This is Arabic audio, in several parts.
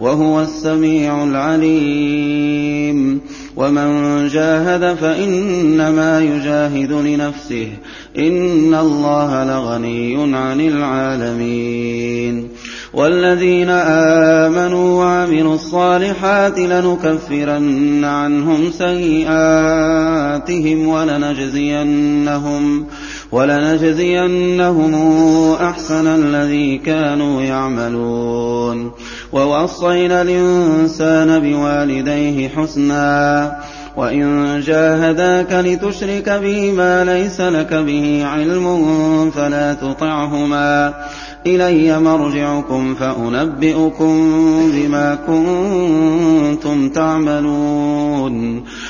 وهو السميع العليم. ومن جاهد فإنما يجاهد لنفسه. إن الله لغني عن العالمين. والذين آمنوا وعملوا الصالحات لنكفرن عنهم سيئاتهم ولنجزينهم ولنجزينهم أحسن الذي كانوا يعملون. ووصينا الإنسان بوالديه حسنا وإن جاهداك لتشرك بي ما ليس لك به علم فلا تطعهما. إلي مرجعكم فأنبئكم بما كنتم تعملون.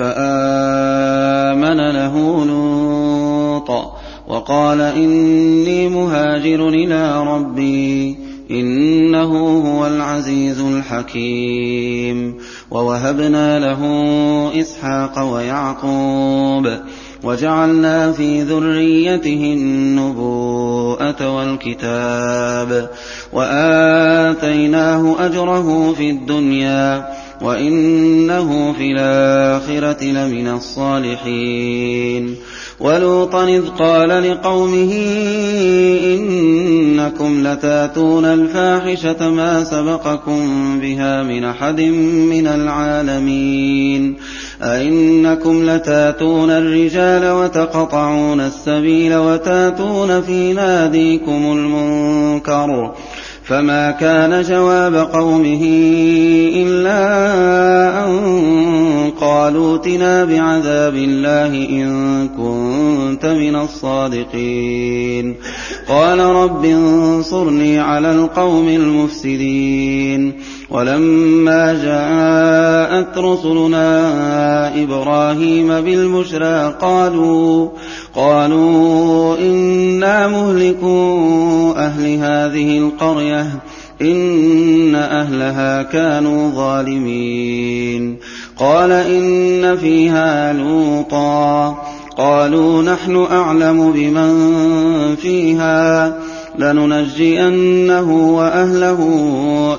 فآمن له لوط وقال إني مهاجر إلى ربي إنه هو العزيز الحكيم ووهبنا له إسحاق ويعقوب وجعلنا في ذريته النبوءة والكتاب وآتيناه أجره في الدنيا وإنه في الآخرة لمن الصالحين ولوطا إذ قال لقومه إنكم لتاتون الفاحشة ما سبقكم بها من أحد من العالمين أئنكم لتاتون الرجال وتقطعون السبيل وتاتون في ناديكم المنكر فما كان جواب قومه إلا أن قالوا ائتنا بعذاب الله إن كنت من الصادقين. قال رب انصرني على القوم المفسدين. ولما جاءت رسلنا إبراهيم بالبشرى قالوا قالوا إنا مهلكو أهل هذه القرية إن أهلها كانوا ظالمين. قال إن فيها لوطا قالوا نحن أعلم بمن فيها لننجينه وأهله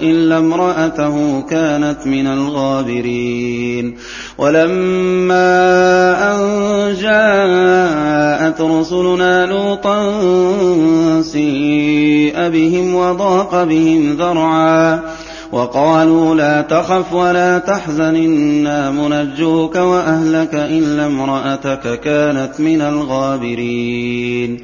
إلا امرأته كانت من الغابرين. ولما أن جاءت رسلنا لوطا سيء بهم وضاق بهم ذرعا وقالوا لا تخف ولا تحزن إنا منجوك وأهلك إلا امرأتك كانت من الغابرين.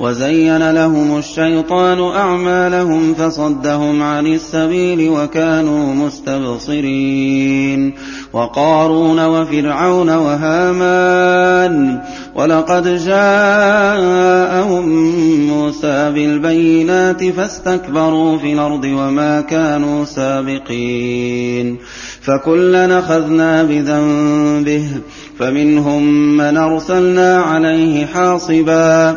وزين لهم الشيطان أعمالهم فصدهم عن السبيل وكانوا مستبصرين وقارون وفرعون وهامان ولقد جاءهم موسى بالبينات فاستكبروا في الأرض وما كانوا سابقين فكلا أخذنا بذنبه فمنهم من أرسلنا عليه حاصبا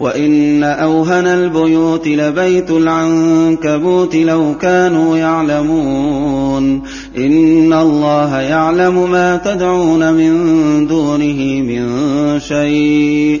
وان اوهن البيوت لبيت العنكبوت لو كانوا يعلمون ان الله يعلم ما تدعون من دونه من شيء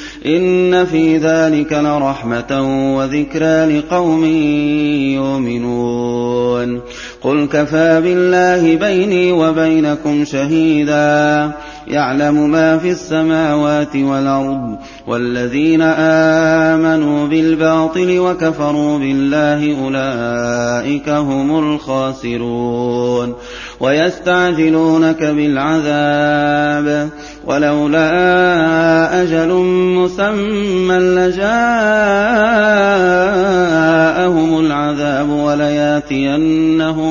إن في ذلك لرحمة وذكرى لقوم يؤمنون قل كفى بالله بيني وبينكم شهيدا يعلم ما في السماوات والارض والذين امنوا بالباطل وكفروا بالله اولئك هم الخاسرون ويستعجلونك بالعذاب ولولا أجل مسمى لجاءهم العذاب ولياتينهم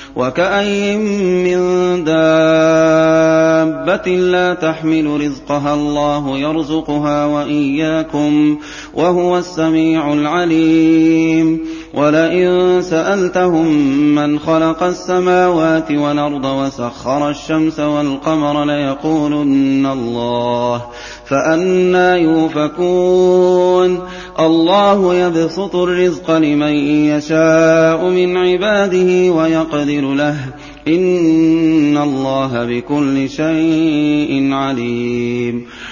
وكأي من دابة لا تحمل رزقها الله يرزقها وإياكم وهو السميع العليم. ولئن سألتهم من خلق السماوات والأرض وسخر الشمس والقمر ليقولن الله فأنا يؤفكون الله يبسط الرزق لمن يشاء من عباده ويقدر له. إن الله بكل شيء عليم.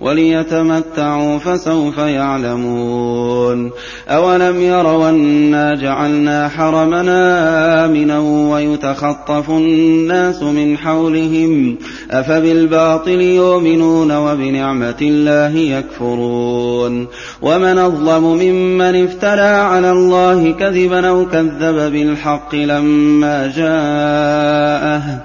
وليتمتعوا فسوف يعلمون. أولم يروا أنا جعلنا حرمنا آمنا ويتخطف الناس من حولهم أفبالباطل يؤمنون وبنعمة الله يكفرون. ومن أظلم ممن افترى على الله كذبا أو كذب بالحق لما جاءه.